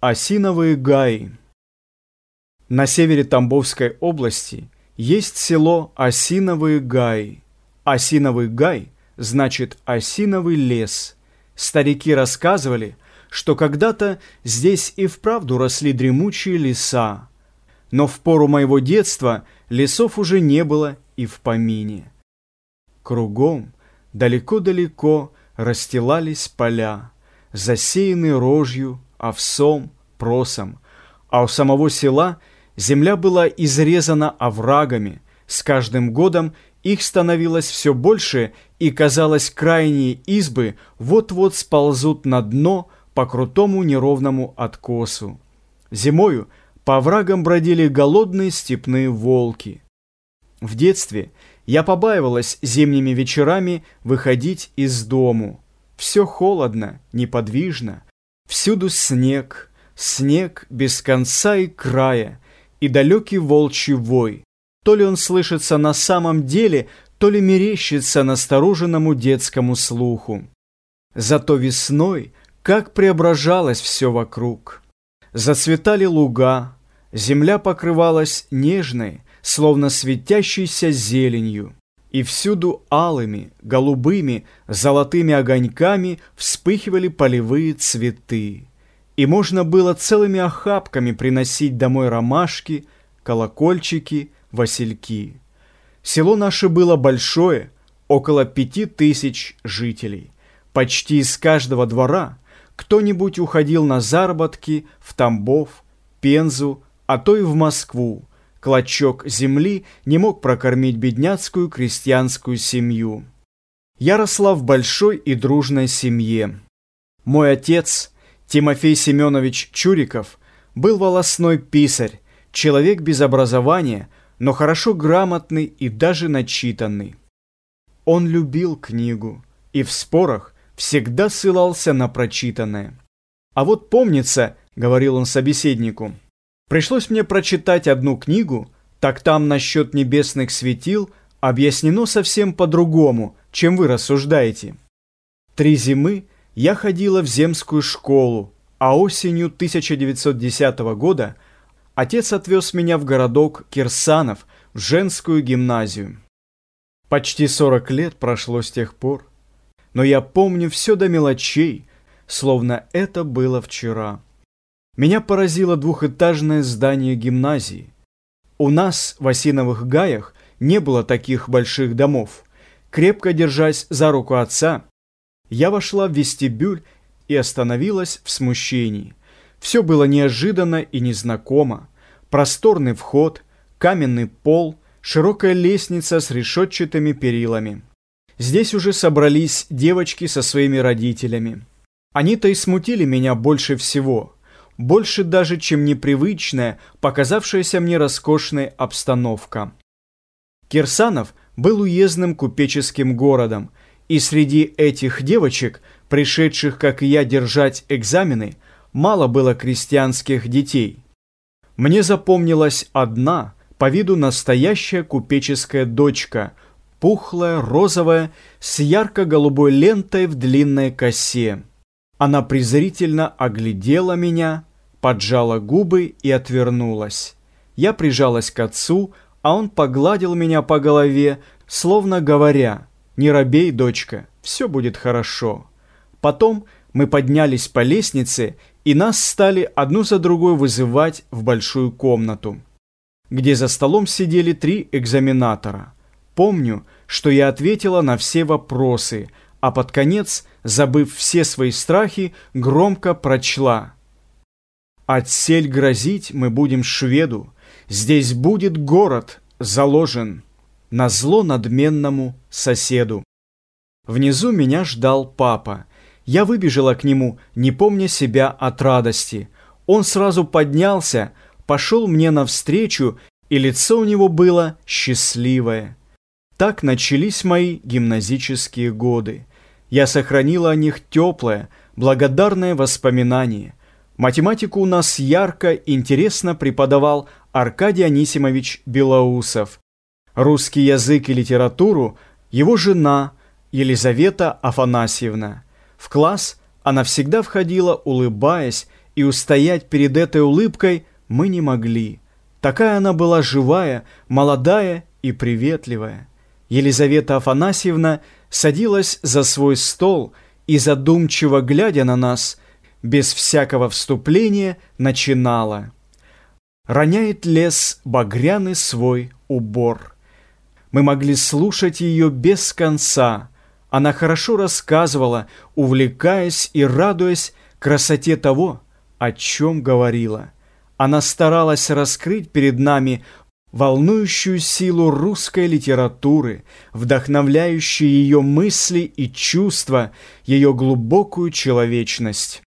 Осиновые гаи На севере Тамбовской области есть село Осиновые гаи. Осиновый гай значит осиновый лес. Старики рассказывали, что когда-то здесь и вправду росли дремучие леса. Но в пору моего детства лесов уже не было и в помине. Кругом, далеко-далеко, расстилались поля, засеянные рожью, овсом, просом, а у самого села земля была изрезана оврагами. С каждым годом их становилось все больше, и, казалось, крайние избы вот-вот сползут на дно по крутому неровному откосу. Зимою по оврагам бродили голодные степные волки. В детстве я побаивалась зимними вечерами выходить из дому. Все холодно, неподвижно, всюду снег, снег без конца и края, и далекий волчий вой. То ли он слышится на самом деле, то ли мерещится настороженному детскому слуху. Зато весной как преображалось все вокруг. Зацветали луга, земля покрывалась нежной, словно светящейся зеленью, и всюду алыми, голубыми, золотыми огоньками вспыхивали полевые цветы и можно было целыми охапками приносить домой ромашки, колокольчики, васильки. Село наше было большое, около пяти тысяч жителей. Почти из каждого двора кто-нибудь уходил на заработки в Тамбов, Пензу, а то и в Москву. Клочок земли не мог прокормить бедняцкую крестьянскую семью. Я росла в большой и дружной семье. Мой отец – Тимофей Семенович Чуриков был волосной писарь, человек без образования, но хорошо грамотный и даже начитанный. Он любил книгу и в спорах всегда ссылался на прочитанное. «А вот помнится, — говорил он собеседнику, — пришлось мне прочитать одну книгу, так там насчет небесных светил объяснено совсем по-другому, чем вы рассуждаете. Три зимы — я ходила в земскую школу, а осенью 1910 года отец отвез меня в городок Кирсанов в женскую гимназию. Почти 40 лет прошло с тех пор, но я помню все до мелочей, словно это было вчера. Меня поразило двухэтажное здание гимназии. У нас в Осиновых Гаях не было таких больших домов. Крепко держась за руку отца, я вошла в вестибюль и остановилась в смущении. Все было неожиданно и незнакомо. Просторный вход, каменный пол, широкая лестница с решетчатыми перилами. Здесь уже собрались девочки со своими родителями. Они-то и смутили меня больше всего. Больше даже, чем непривычная, показавшаяся мне роскошная обстановка. Кирсанов был уездным купеческим городом – и среди этих девочек, пришедших, как и я, держать экзамены, мало было крестьянских детей. Мне запомнилась одна, по виду настоящая купеческая дочка, пухлая, розовая, с ярко-голубой лентой в длинной косе. Она презрительно оглядела меня, поджала губы и отвернулась. Я прижалась к отцу, а он погладил меня по голове, словно говоря – не робей, дочка, все будет хорошо. Потом мы поднялись по лестнице, и нас стали одну за другой вызывать в большую комнату, где за столом сидели три экзаменатора. Помню, что я ответила на все вопросы, а под конец, забыв все свои страхи, громко прочла. «Отсель грозить мы будем шведу, здесь будет город заложен» на зло надменному соседу. Внизу меня ждал папа. Я выбежала к нему, не помня себя от радости. Он сразу поднялся, пошел мне навстречу, и лицо у него было счастливое. Так начались мои гимназические годы. Я сохранила о них теплое, благодарное воспоминание. Математику у нас ярко, интересно преподавал Аркадий Анисимович Белоусов русский язык и литературу его жена Елизавета Афанасьевна. В класс она всегда входила, улыбаясь, и устоять перед этой улыбкой мы не могли. Такая она была живая, молодая и приветливая. Елизавета Афанасьевна садилась за свой стол и, задумчиво глядя на нас, без всякого вступления начинала. Роняет лес багряный свой убор. Мы могли слушать ее без конца. Она хорошо рассказывала, увлекаясь и радуясь красоте того, о чем говорила. Она старалась раскрыть перед нами волнующую силу русской литературы, вдохновляющие ее мысли и чувства, ее глубокую человечность.